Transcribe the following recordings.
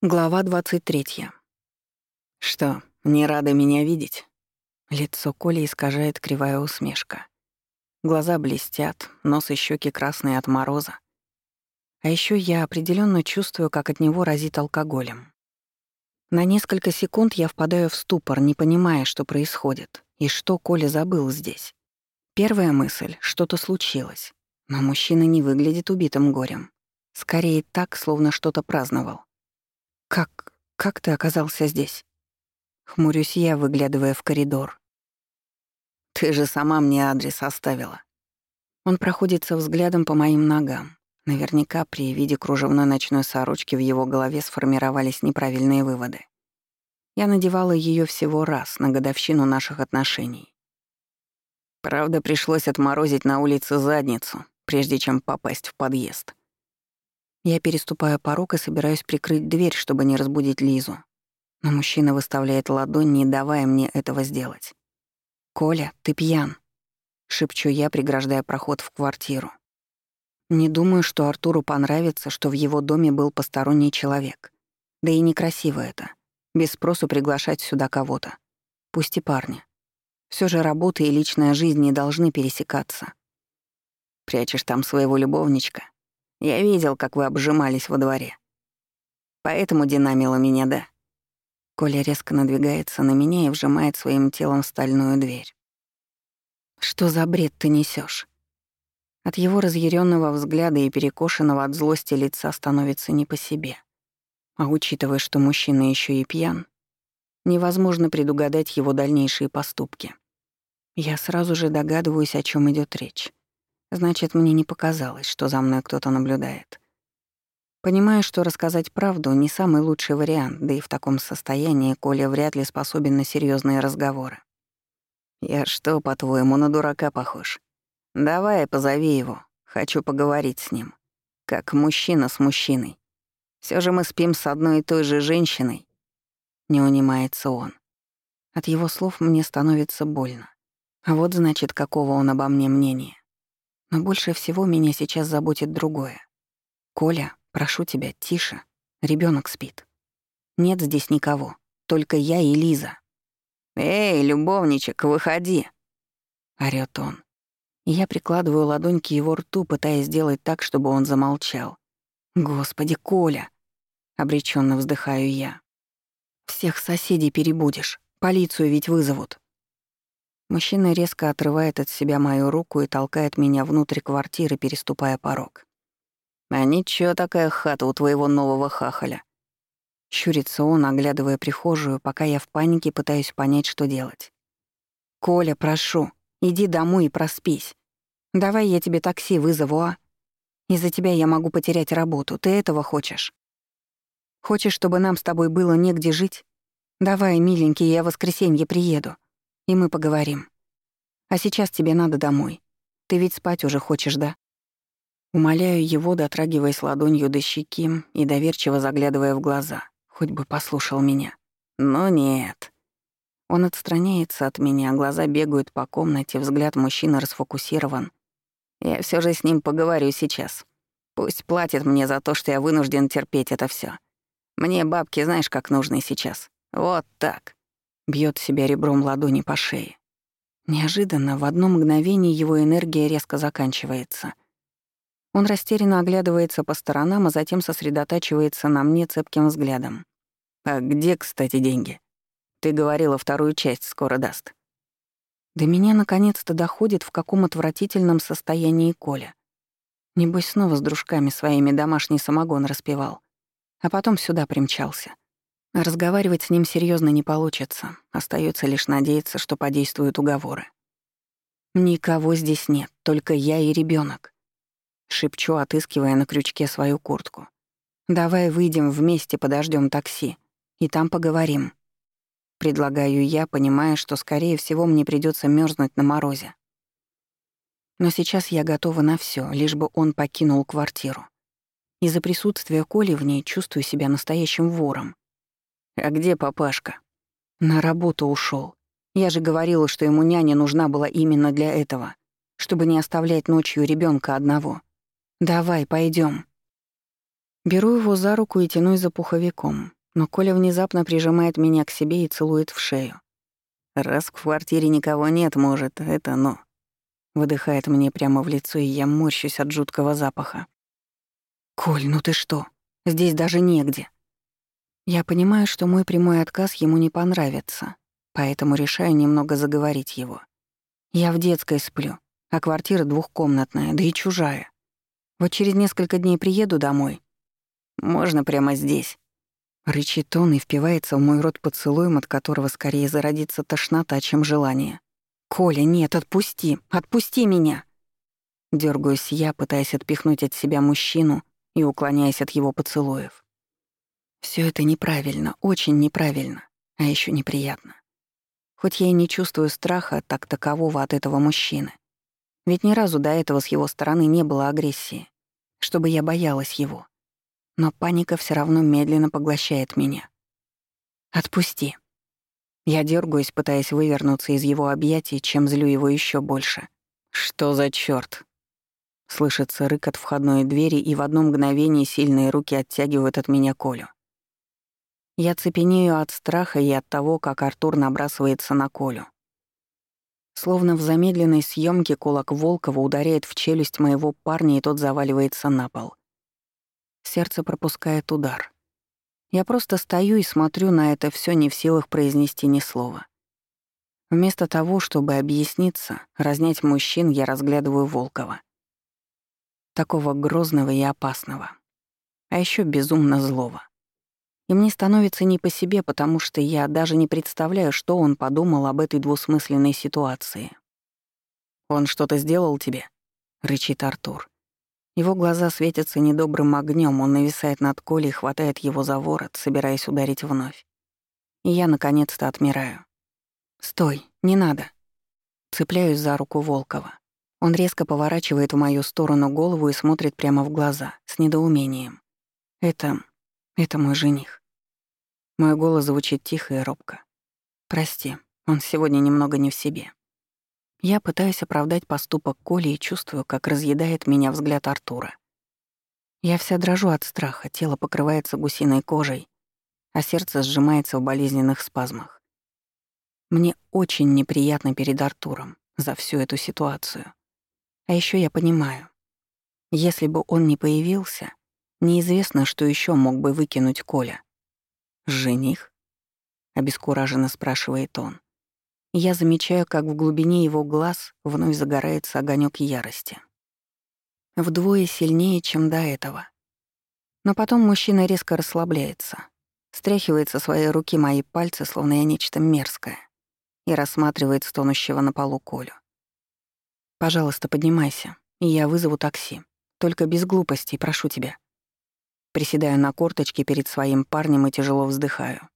Глава 23. «Что, не рада меня видеть?» Лицо Коли искажает кривая усмешка. Глаза блестят, нос и щеки красные от мороза. А еще я определенно чувствую, как от него разит алкоголем. На несколько секунд я впадаю в ступор, не понимая, что происходит, и что Коля забыл здесь. Первая мысль — что-то случилось. Но мужчина не выглядит убитым горем. Скорее так, словно что-то праздновал. «Как... как ты оказался здесь?» Хмурюсь я, выглядывая в коридор. «Ты же сама мне адрес оставила». Он проходится взглядом по моим ногам. Наверняка при виде кружевной ночной сорочки в его голове сформировались неправильные выводы. Я надевала ее всего раз на годовщину наших отношений. Правда, пришлось отморозить на улице задницу, прежде чем попасть в подъезд. Я переступаю порог и собираюсь прикрыть дверь, чтобы не разбудить Лизу. Но мужчина выставляет ладонь, не давая мне этого сделать. «Коля, ты пьян», — шепчу я, преграждая проход в квартиру. Не думаю, что Артуру понравится, что в его доме был посторонний человек. Да и некрасиво это. Без спросу приглашать сюда кого-то. Пусть и парня. Все же работа и личная жизнь не должны пересекаться. Прячешь там своего любовничка, я видел, как вы обжимались во дворе. Поэтому динамило меня, да?» Коля резко надвигается на меня и вжимает своим телом стальную дверь. «Что за бред ты несешь? От его разъяренного взгляда и перекошенного от злости лица становится не по себе. А учитывая, что мужчина еще и пьян, невозможно предугадать его дальнейшие поступки. Я сразу же догадываюсь, о чем идет речь. Значит, мне не показалось, что за мной кто-то наблюдает. Понимаю, что рассказать правду — не самый лучший вариант, да и в таком состоянии Коля вряд ли способен на серьезные разговоры. «Я что, по-твоему, на дурака похож? Давай, позови его. Хочу поговорить с ним. Как мужчина с мужчиной. Все же мы спим с одной и той же женщиной». Не унимается он. От его слов мне становится больно. А вот значит, какого он обо мне мнения. Но больше всего меня сейчас заботит другое. «Коля, прошу тебя, тише. Ребенок спит. Нет здесь никого. Только я и Лиза». «Эй, любовничек, выходи!» — орёт он. Я прикладываю ладонь к его рту, пытаясь сделать так, чтобы он замолчал. «Господи, Коля!» — обреченно вздыхаю я. «Всех соседей перебудешь. Полицию ведь вызовут». Мужчина резко отрывает от себя мою руку и толкает меня внутрь квартиры, переступая порог. «А ничего такая хата у твоего нового хахаля?» Щурится он, оглядывая прихожую, пока я в панике пытаюсь понять, что делать. «Коля, прошу, иди домой и проспись. Давай я тебе такси вызову, а? Из-за тебя я могу потерять работу, ты этого хочешь? Хочешь, чтобы нам с тобой было негде жить? Давай, миленький, я в воскресенье приеду и мы поговорим. А сейчас тебе надо домой. Ты ведь спать уже хочешь, да?» Умоляю его, дотрагиваясь ладонью до щеки и доверчиво заглядывая в глаза, хоть бы послушал меня. Но нет. Он отстраняется от меня, глаза бегают по комнате, взгляд мужчины расфокусирован. Я все же с ним поговорю сейчас. Пусть платит мне за то, что я вынужден терпеть это все. Мне бабки знаешь, как нужны сейчас. Вот так. Бьет себя ребром ладони по шее. Неожиданно в одно мгновение его энергия резко заканчивается. Он растерянно оглядывается по сторонам, а затем сосредотачивается на мне цепким взглядом. «А где, кстати, деньги? Ты говорила, вторую часть скоро даст». До меня наконец-то доходит, в каком отвратительном состоянии Коля. Небось, снова с дружками своими домашний самогон распевал. А потом сюда примчался. Разговаривать с ним серьезно не получится. Остается лишь надеяться, что подействуют уговоры. Никого здесь нет, только я и ребенок. Шепчу, отыскивая на крючке свою куртку. Давай выйдем вместе, подождем такси, и там поговорим. Предлагаю я, понимая, что, скорее всего, мне придется мерзнуть на морозе. Но сейчас я готова на все, лишь бы он покинул квартиру. Из-за присутствия Коли в ней чувствую себя настоящим вором. «А где папашка?» «На работу ушел. Я же говорила, что ему няня нужна была именно для этого, чтобы не оставлять ночью ребенка одного. Давай, пойдем. Беру его за руку и тянусь за пуховиком, но Коля внезапно прижимает меня к себе и целует в шею. «Раз в квартире никого нет, может, это но...» Выдыхает мне прямо в лицо, и я морщусь от жуткого запаха. «Коль, ну ты что? Здесь даже негде». Я понимаю, что мой прямой отказ ему не понравится, поэтому решаю немного заговорить его. Я в детской сплю, а квартира двухкомнатная, да и чужая. Вот через несколько дней приеду домой. Можно прямо здесь. Рычит он и впивается в мой рот поцелуем, от которого скорее зародится тошнота, чем желание. «Коля, нет, отпусти! Отпусти меня!» Дёргаюсь я, пытаясь отпихнуть от себя мужчину и уклоняясь от его поцелуев. Все это неправильно, очень неправильно, а еще неприятно. Хоть я и не чувствую страха так такового от этого мужчины. Ведь ни разу до этого с его стороны не было агрессии, чтобы я боялась его. Но паника все равно медленно поглощает меня. «Отпусти». Я дергаюсь, пытаясь вывернуться из его объятий, чем злю его еще больше. «Что за чёрт?» Слышится рык от входной двери, и в одно мгновение сильные руки оттягивают от меня Колю. Я цепенею от страха и от того, как Артур набрасывается на Колю. Словно в замедленной съемке кулак Волкова ударяет в челюсть моего парня, и тот заваливается на пол. Сердце пропускает удар. Я просто стою и смотрю на это все не в силах произнести ни слова. Вместо того, чтобы объясниться, разнять мужчин, я разглядываю Волкова. Такого грозного и опасного. А еще безумно злого. И мне становится не по себе, потому что я даже не представляю, что он подумал об этой двусмысленной ситуации. «Он что-то сделал тебе?» — рычит Артур. Его глаза светятся недобрым огнем, он нависает над Колей и хватает его за ворот, собираясь ударить вновь. И я, наконец-то, отмираю. «Стой, не надо!» Цепляюсь за руку Волкова. Он резко поворачивает в мою сторону голову и смотрит прямо в глаза, с недоумением. «Это... это мой жених». Мой голос звучит тихо и робко. «Прости, он сегодня немного не в себе». Я пытаюсь оправдать поступок Коли и чувствую, как разъедает меня взгляд Артура. Я вся дрожу от страха, тело покрывается гусиной кожей, а сердце сжимается в болезненных спазмах. Мне очень неприятно перед Артуром за всю эту ситуацию. А еще я понимаю, если бы он не появился, неизвестно, что еще мог бы выкинуть Коля. «Жених?» — обескураженно спрашивает он. Я замечаю, как в глубине его глаз вновь загорается огонек ярости. Вдвое сильнее, чем до этого. Но потом мужчина резко расслабляется, стряхивает со своей руки мои пальцы, словно я нечто мерзкое, и рассматривает стонущего на полу Колю. «Пожалуйста, поднимайся, и я вызову такси. Только без глупостей, прошу тебя». Приседаю на корточке перед своим парнем и тяжело вздыхаю.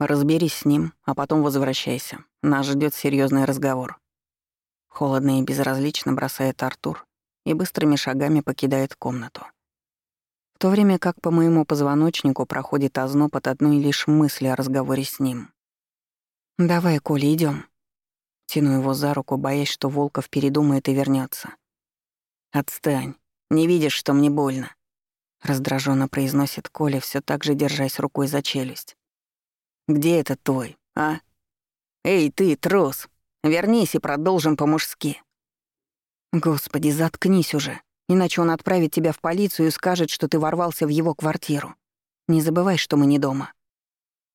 Разберись с ним, а потом возвращайся. Нас ждет серьезный разговор. Холодно и безразлично бросает Артур и быстрыми шагами покидает комнату. В то время как по моему позвоночнику проходит озноб от одной лишь мысли о разговоре с ним. «Давай, Коля, идем. Тяну его за руку, боясь, что Волков передумает и вернется. «Отстань. Не видишь, что мне больно?» Раздраженно произносит Коля, все так же держась рукой за челюсть. Где этот твой, а? Эй, ты, трус, вернись и продолжим по-мужски. Господи, заткнись уже, иначе он отправит тебя в полицию и скажет, что ты ворвался в его квартиру. Не забывай, что мы не дома.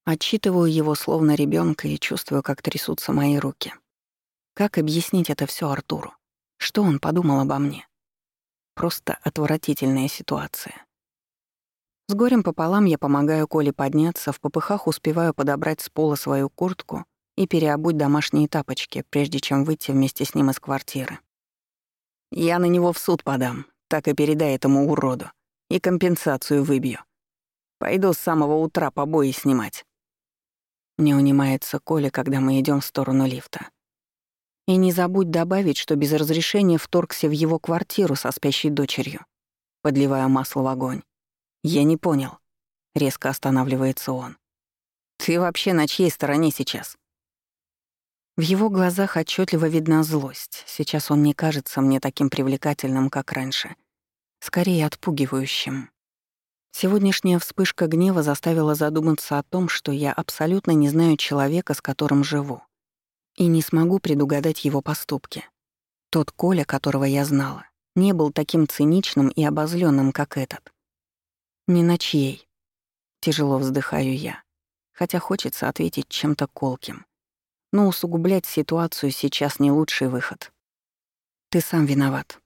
Отчитываю его словно ребенка и чувствую, как трясутся мои руки. Как объяснить это все Артуру? Что он подумал обо мне? Просто отвратительная ситуация. С горем пополам я помогаю Коле подняться, в попыхах успеваю подобрать с пола свою куртку и переобуть домашние тапочки, прежде чем выйти вместе с ним из квартиры. Я на него в суд подам, так и передай этому уроду, и компенсацию выбью. Пойду с самого утра побои снимать. Не унимается Коля, когда мы идем в сторону лифта. И не забудь добавить, что без разрешения вторгся в его квартиру со спящей дочерью. Подливая масло в огонь. «Я не понял». Резко останавливается он. «Ты вообще на чьей стороне сейчас?» В его глазах отчетливо видна злость. Сейчас он не кажется мне таким привлекательным, как раньше. Скорее, отпугивающим. Сегодняшняя вспышка гнева заставила задуматься о том, что я абсолютно не знаю человека, с которым живу, и не смогу предугадать его поступки. Тот Коля, которого я знала, не был таким циничным и обозленным, как этот. Ни на чьей. Тяжело вздыхаю я, хотя хочется ответить чем-то колким. Но усугублять ситуацию сейчас не лучший выход. Ты сам виноват.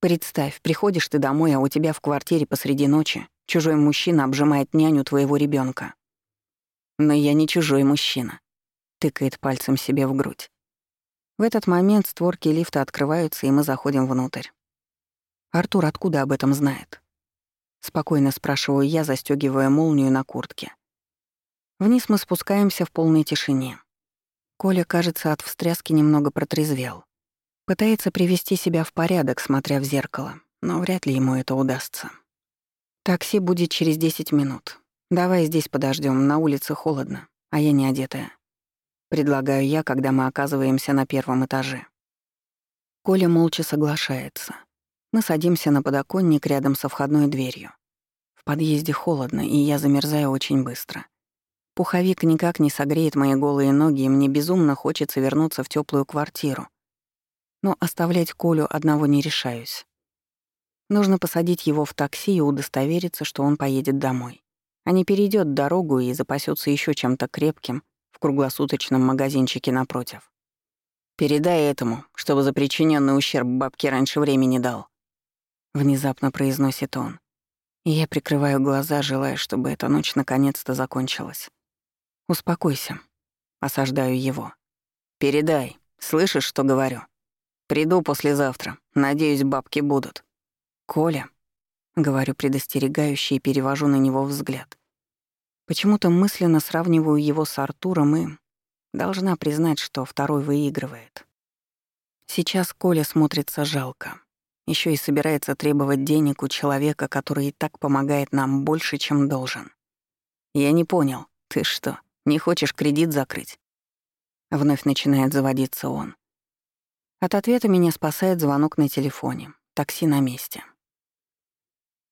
Представь, приходишь ты домой, а у тебя в квартире посреди ночи чужой мужчина обжимает няню твоего ребенка. Но я не чужой мужчина. Тыкает пальцем себе в грудь. В этот момент створки лифта открываются, и мы заходим внутрь. Артур откуда об этом знает? Спокойно спрашиваю я, застёгивая молнию на куртке. Вниз мы спускаемся в полной тишине. Коля, кажется, от встряски немного протрезвел. Пытается привести себя в порядок, смотря в зеркало, но вряд ли ему это удастся. Такси будет через 10 минут. Давай здесь подождем, на улице холодно, а я не одетая. Предлагаю я, когда мы оказываемся на первом этаже. Коля молча соглашается. Мы садимся на подоконник рядом со входной дверью. В подъезде холодно, и я замерзаю очень быстро. Пуховик никак не согреет мои голые ноги, и мне безумно хочется вернуться в теплую квартиру, но оставлять Колю одного не решаюсь. Нужно посадить его в такси и удостовериться, что он поедет домой, а не перейдет дорогу и запасется еще чем-то крепким в круглосуточном магазинчике напротив. «Передай этому, чтобы за причиненный ущерб бабке раньше времени дал», — внезапно произносит он. Я прикрываю глаза, желая, чтобы эта ночь наконец-то закончилась. «Успокойся», — осаждаю его. «Передай, слышишь, что говорю?» Приду послезавтра. Надеюсь, бабки будут. Коля, говорю предостерегающе и перевожу на него взгляд. Почему-то мысленно сравниваю его с Артуром и должна признать, что второй выигрывает. Сейчас Коля смотрится жалко. Еще и собирается требовать денег у человека, который и так помогает нам больше, чем должен. Я не понял, ты что, не хочешь кредит закрыть? Вновь начинает заводиться он. От ответа меня спасает звонок на телефоне. Такси на месте.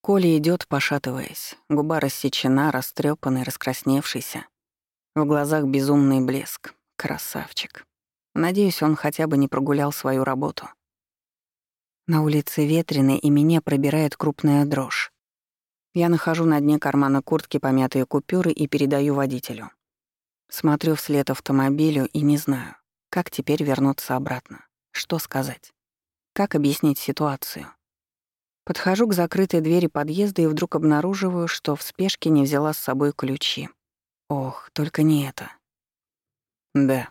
Коля идет, пошатываясь. Губа рассечена, растрепанный, раскрасневшийся. В глазах безумный блеск. Красавчик. Надеюсь, он хотя бы не прогулял свою работу. На улице ветреный, и меня пробирает крупная дрожь. Я нахожу на дне кармана куртки помятые купюры и передаю водителю. Смотрю вслед автомобилю и не знаю, как теперь вернуться обратно. Что сказать? Как объяснить ситуацию? Подхожу к закрытой двери подъезда и вдруг обнаруживаю, что в спешке не взяла с собой ключи. Ох, только не это. Да.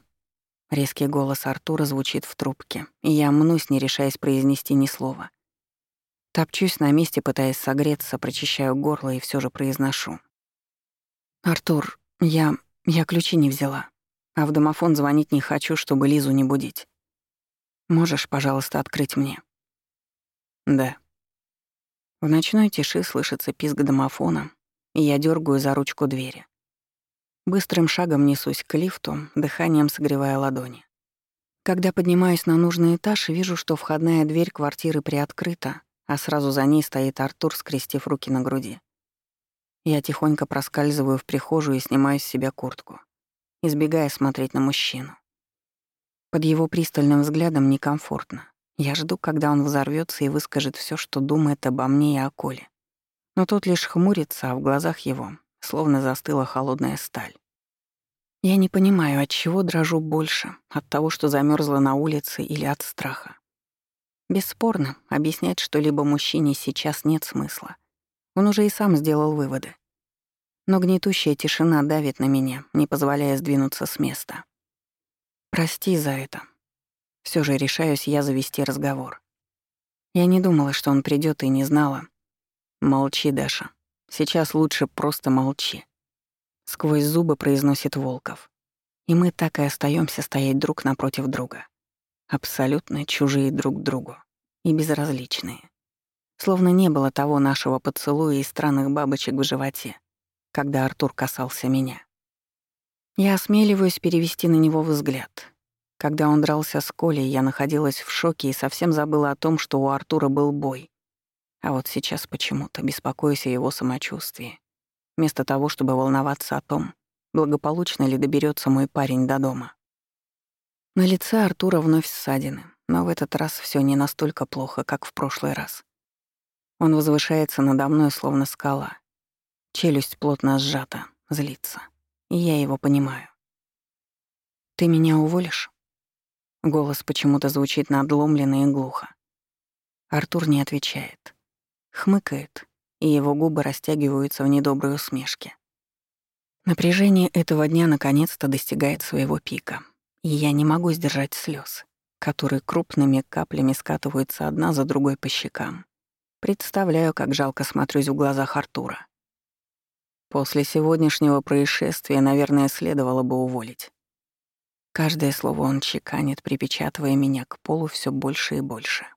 Резкий голос Артура звучит в трубке, и я мнусь, не решаясь произнести ни слова. Топчусь на месте, пытаясь согреться, прочищаю горло и все же произношу. «Артур, я... я ключи не взяла. А в домофон звонить не хочу, чтобы Лизу не будить. Можешь, пожалуйста, открыть мне?» «Да». В ночной тиши слышится писк домофона, и я дергаю за ручку двери. Быстрым шагом несусь к лифту, дыханием согревая ладони. Когда поднимаюсь на нужный этаж, вижу, что входная дверь квартиры приоткрыта, а сразу за ней стоит Артур, скрестив руки на груди. Я тихонько проскальзываю в прихожую и снимаю с себя куртку, избегая смотреть на мужчину. Под его пристальным взглядом некомфортно. Я жду, когда он взорвется и выскажет все, что думает обо мне и о Коле. Но тот лишь хмурится, а в глазах его словно застыла холодная сталь. Я не понимаю, от чего дрожу больше, от того, что замерзла на улице или от страха. Бесспорно, объяснять что-либо мужчине сейчас нет смысла. Он уже и сам сделал выводы. Но гнетущая тишина давит на меня, не позволяя сдвинуться с места. Прости за это. Все же решаюсь я завести разговор. Я не думала, что он придет и не знала. Молчи, Даша. Сейчас лучше просто молчи. Сквозь зубы произносит Волков. И мы так и остаемся стоять друг напротив друга. Абсолютно чужие друг другу. И безразличные. Словно не было того нашего поцелуя и странных бабочек в животе, когда Артур касался меня. Я осмеливаюсь перевести на него взгляд. Когда он дрался с Колей, я находилась в шоке и совсем забыла о том, что у Артура был бой. А вот сейчас почему-то беспокоюсь о его самочувствии, вместо того, чтобы волноваться о том, благополучно ли доберется мой парень до дома. На лице Артура вновь ссадины, но в этот раз все не настолько плохо, как в прошлый раз. Он возвышается надо мной, словно скала. Челюсть плотно сжата, злится. И я его понимаю. «Ты меня уволишь?» Голос почему-то звучит надломленно и глухо. Артур не отвечает. Хмыкает, и его губы растягиваются в недоброй усмешке. Напряжение этого дня наконец-то достигает своего пика, и я не могу сдержать слез, которые крупными каплями скатываются одна за другой по щекам. Представляю, как жалко смотрюсь в глазах Артура. После сегодняшнего происшествия, наверное, следовало бы уволить. Каждое слово он чеканит, припечатывая меня к полу все больше и больше.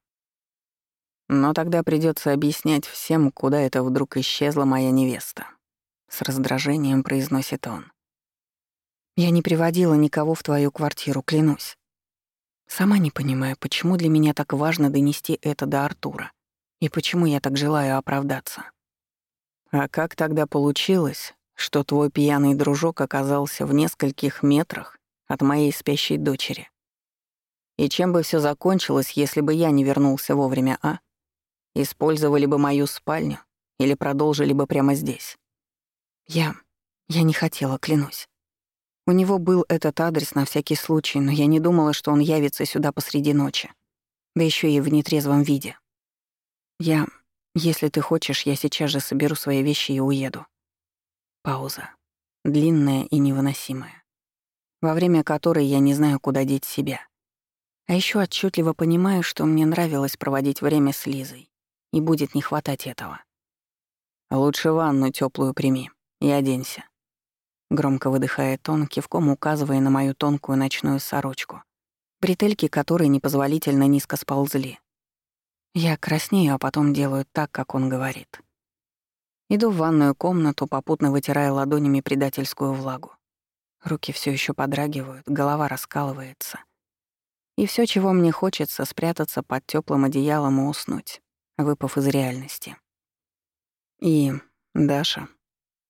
Но тогда придется объяснять всем, куда это вдруг исчезла моя невеста. С раздражением произносит он. Я не приводила никого в твою квартиру, клянусь. Сама не понимаю, почему для меня так важно донести это до Артура. И почему я так желаю оправдаться. А как тогда получилось, что твой пьяный дружок оказался в нескольких метрах от моей спящей дочери? И чем бы все закончилось, если бы я не вернулся вовремя, а? Использовали бы мою спальню или продолжили бы прямо здесь? Я... я не хотела, клянусь. У него был этот адрес на всякий случай, но я не думала, что он явится сюда посреди ночи. Да еще и в нетрезвом виде. Я... Если ты хочешь, я сейчас же соберу свои вещи и уеду. Пауза. Длинная и невыносимая. Во время которой я не знаю, куда деть себя. А еще отчетливо понимаю, что мне нравилось проводить время с Лизой. И будет не хватать этого. Лучше ванну теплую прими и оденься. Громко выдыхает он, кивком указывая на мою тонкую ночную сорочку, бретельки которой непозволительно низко сползли. Я краснею, а потом делаю так, как он говорит. Иду в ванную комнату, попутно вытирая ладонями предательскую влагу. Руки все еще подрагивают, голова раскалывается. И все, чего мне хочется, спрятаться под теплым одеялом и уснуть, выпав из реальности. И, Даша,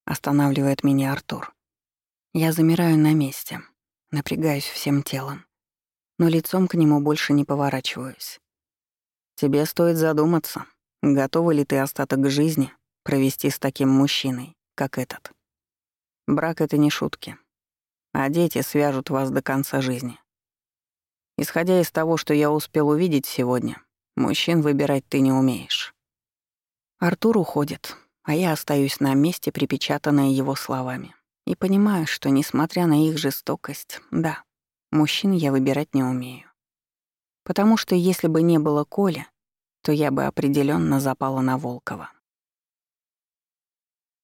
останавливает меня Артур. Я замираю на месте, напрягаюсь всем телом, но лицом к нему больше не поворачиваюсь. Тебе стоит задуматься, готова ли ты остаток жизни провести с таким мужчиной, как этот. Брак — это не шутки, а дети свяжут вас до конца жизни. Исходя из того, что я успел увидеть сегодня, мужчин выбирать ты не умеешь. Артур уходит, а я остаюсь на месте, припечатанная его словами, и понимаю, что, несмотря на их жестокость, да, мужчин я выбирать не умею. Потому что если бы не было Коля, то я бы определенно запала на Волкова.